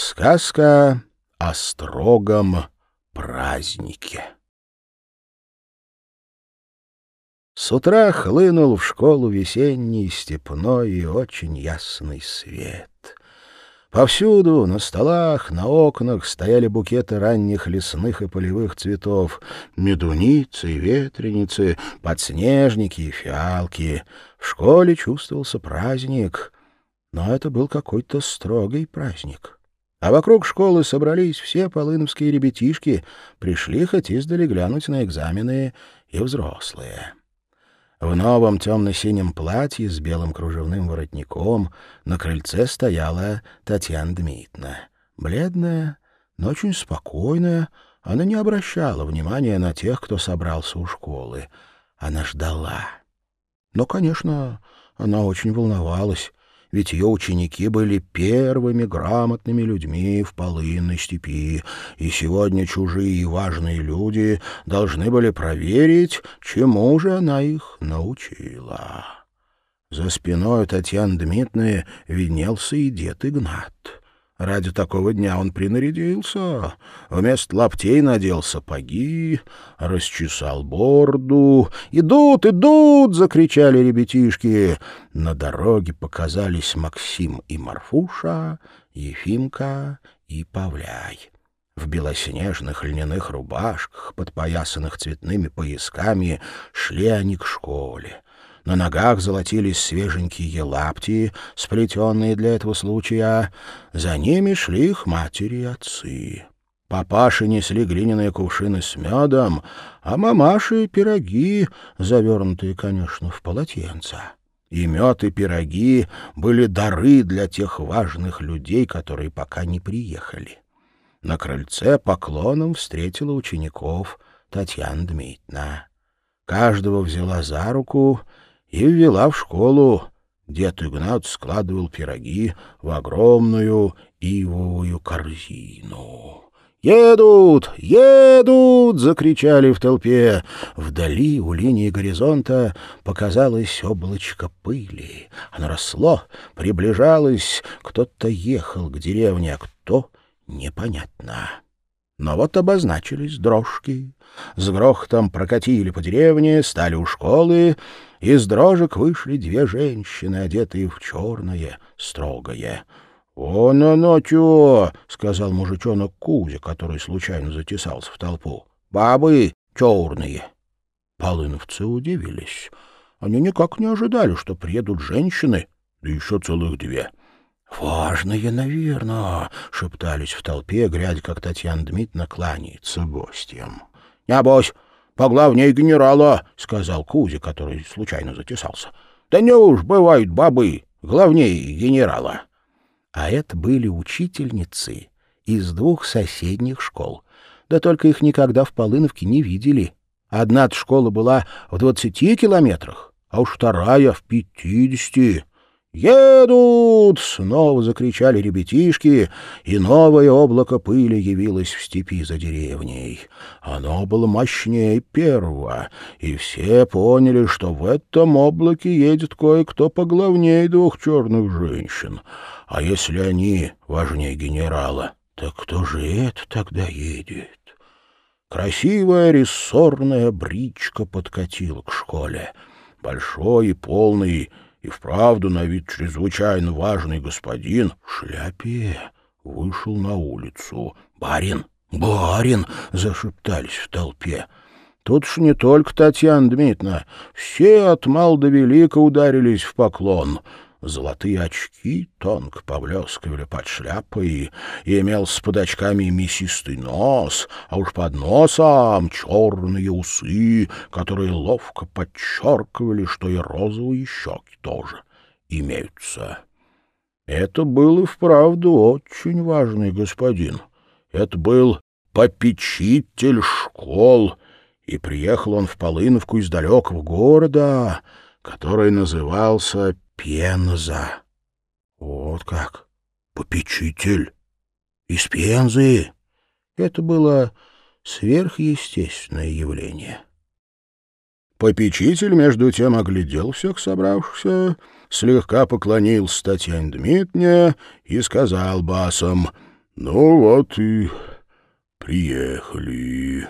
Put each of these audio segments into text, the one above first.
Сказка о строгом празднике. С утра хлынул в школу весенний, степной и очень ясный свет. Повсюду, на столах, на окнах стояли букеты ранних лесных и полевых цветов, медуницы ветреницы, подснежники и фиалки. В школе чувствовался праздник, но это был какой-то строгий праздник. А вокруг школы собрались все полыновские ребятишки, пришли хоть издали глянуть на экзамены и взрослые. В новом темно-синем платье с белым кружевным воротником на крыльце стояла Татьяна Дмитриевна. Бледная, но очень спокойная, она не обращала внимания на тех, кто собрался у школы. Она ждала. Но, конечно, она очень волновалась ведь ее ученики были первыми грамотными людьми в полынной степи, и сегодня чужие и важные люди должны были проверить, чему же она их научила. За спиной Татьяны Дмитриевны виднелся и дед Игнат. Ради такого дня он принарядился. Вместо лаптей надел сапоги, расчесал борду. «Идут, идут!» — закричали ребятишки. На дороге показались Максим и Марфуша, Ефимка и Павляй. В белоснежных льняных рубашках, подпоясанных цветными поясками, шли они к школе. На ногах золотились свеженькие лапти, сплетенные для этого случая. За ними шли их матери и отцы. Папаши несли глиняные кувшины с медом, а мамаши — пироги, завернутые, конечно, в полотенца. И мед, и пироги были дары для тех важных людей, которые пока не приехали. На крыльце поклоном встретила учеников Татьяна Дмитриевна. Каждого взяла за руку — и ввела в школу. Дед Игнат складывал пироги в огромную ивовую корзину. «Едут! Едут!» — закричали в толпе. Вдали, у линии горизонта, показалось облачко пыли. Оно росло, приближалось. Кто-то ехал к деревне, а кто — непонятно. Но вот обозначились дрожки. С грохотом прокатили по деревне, стали у школы. Из дрожек вышли две женщины, одетые в черное, строгое. «Вон оно чего!» — сказал мужичонок Кузя, который случайно затесался в толпу. «Бабы черные!» Полыновцы удивились. Они никак не ожидали, что приедут женщины, да еще целых две. «Важные, наверное», — шептались в толпе, глядя, как Татьяна Дмитриевна кланяется гостям. «Небось, поглавнее генерала», — сказал Кузя, который случайно затесался. «Да не уж бывают бабы, главнее генерала». А это были учительницы из двух соседних школ. Да только их никогда в Полыновке не видели. Одна школа была в двадцати километрах, а уж вторая в пятидесяти. «Едут!» — снова закричали ребятишки, и новое облако пыли явилось в степи за деревней. Оно было мощнее первого, и все поняли, что в этом облаке едет кое-кто поглавнее двух черных женщин. А если они важнее генерала, так кто же это тогда едет? Красивая рессорная бричка подкатила к школе. Большой и полный и вправду на вид чрезвычайно важный господин в шляпе вышел на улицу. «Барин! Барин!» — зашептались в толпе. Тут ж не только Татьяна Дмитриевна. Все от мал до велика ударились в поклон — Золотые очки тонко поблескивали под шляпой, и имелся под очками мясистый нос, а уж под носом черные усы, которые ловко подчеркивали, что и розовые щеки тоже имеются. Это был и вправду очень важный господин. Это был попечитель школ, и приехал он в Полыновку из далекого города, который назывался Пенза. Вот как. Попечитель. Из Пензы. Это было сверхъестественное явление. Попечитель, между тем, оглядел всех собравшихся, слегка поклонился Татьяне Дмитриевне и сказал басом, Ну вот и приехали.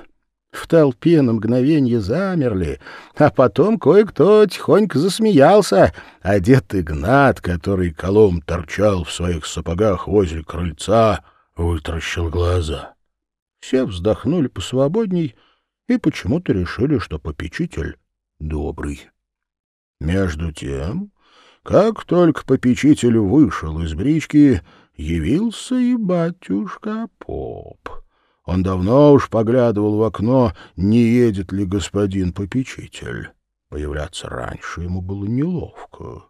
В толпе на мгновение замерли, а потом кое-кто тихонько засмеялся, а дед Игнат, который колом торчал в своих сапогах возле крыльца, вытаращил глаза. Все вздохнули посвободней и почему-то решили, что попечитель добрый. Между тем, как только попечитель вышел из брички, явился и батюшка поп. Он давно уж поглядывал в окно, не едет ли господин попечитель. Появляться раньше ему было неловко.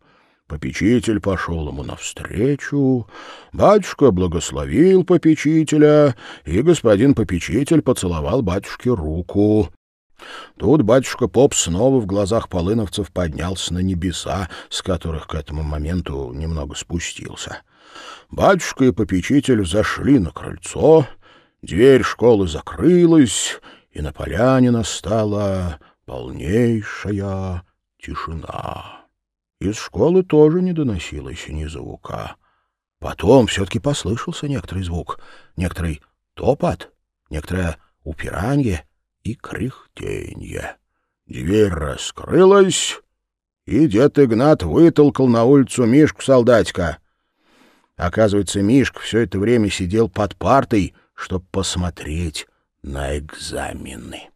Попечитель пошел ему навстречу, батюшка благословил попечителя, и господин попечитель поцеловал батюшке руку. Тут батюшка Поп снова в глазах полыновцев поднялся на небеса, с которых к этому моменту немного спустился. Батюшка и попечитель зашли на крыльцо, дверь школы закрылась, и на поляне настала полнейшая тишина. Из школы тоже не доносилось ни звука. Потом все-таки послышался некоторый звук, некоторый топот, некоторое упиранье и кряхтенье. Дверь раскрылась, и дед Игнат вытолкал на улицу Мишку-солдатика. Оказывается, Мишка все это время сидел под партой, чтобы посмотреть на экзамены.